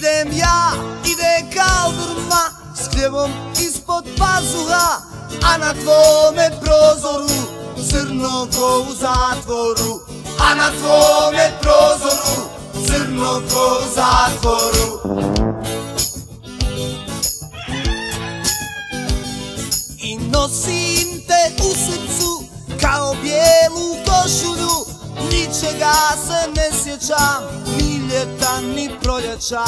idem ja, ide kaldurma S kljevom ispod pazuha A na tvome prozoru Crno ko u zatvoru. A na tvome prozoru Crno ko u zatvoru. I nosim te u srcu Kao bijelu košulju Ničega se ne sjećam ljeta ni proljeća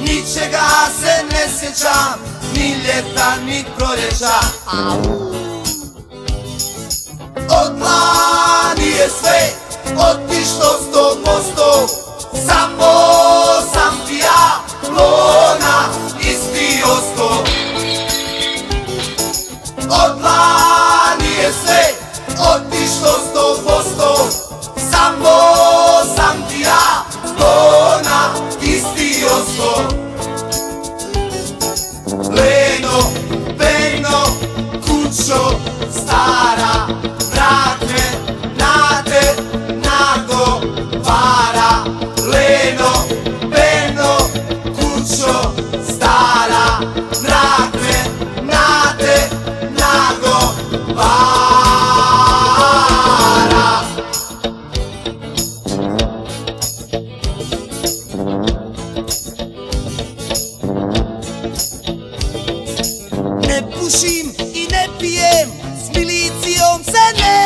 Ničega se ne sjećam Ni ljeta ni proljeća. Od lani stara Vrat me, nade, nago, para Ne pušim i ne pijem S milicijom se ne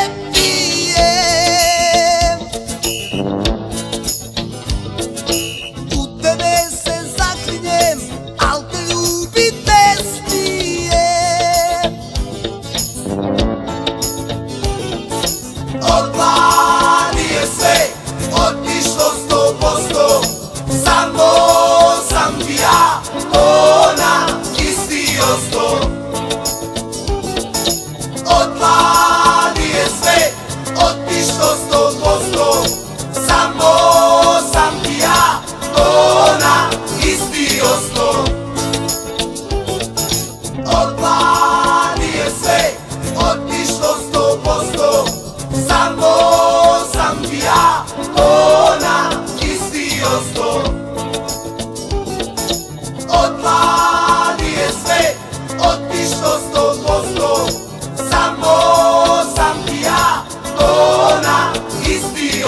Od lani je sve Otišlo sto posto. Samo sam ja Ona isti osto. Od je sve sto posto. Samo sam ja Ona isti